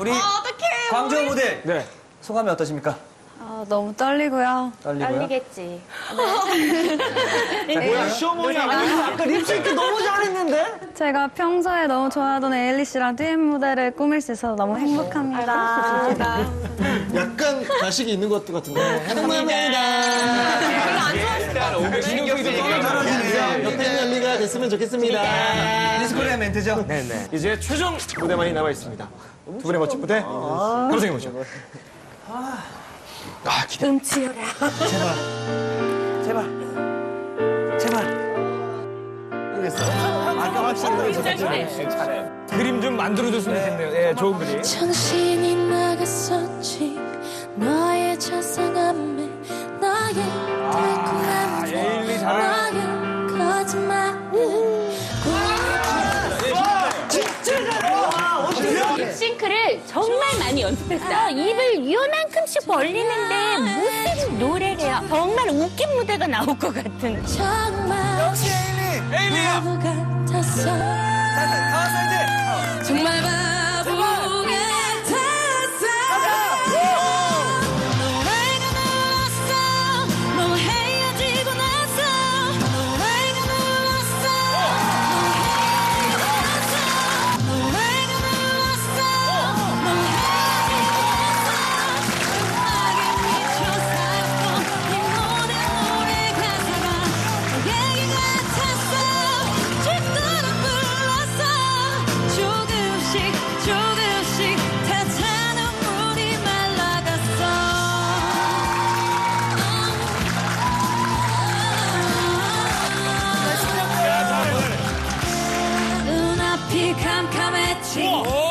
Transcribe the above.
우리 어떡해. 광주 모델 네. 소감이 어떠십니까? 아, 너무 떨리고요. 떨리고요. 떨리겠지. 뭐야, 시어머니. 아까 립싱크 너무 잘했는데? 제가 평소에 너무 좋아하던 에일리 씨랑 듀엣 무대를 꾸밀 수 있어서 너무 행복합니다. 약간 가식이 있는 것도 같은데. 행복합니다. 언니가 됐으면 좋겠습니다. 미스코리아 멘트죠? 네네. 이제 최종 무대만이 남아 있습니다. 두 분의 멋진 무대 바로 생각해보죠. 아 기대. 음치여라. 제발. 제발. 아까 확실히 들어서 그림 좀 만들어줬으면 좋겠네요. 예, 좋은 그림. 정신이 나갔었지 너의 자상함에 나의 연습했어요. 입을 요만큼씩 벌리는데 무슨 노래래요. 정말 웃긴 무대가 나올 것 같은. 정말! 에일리야! 哇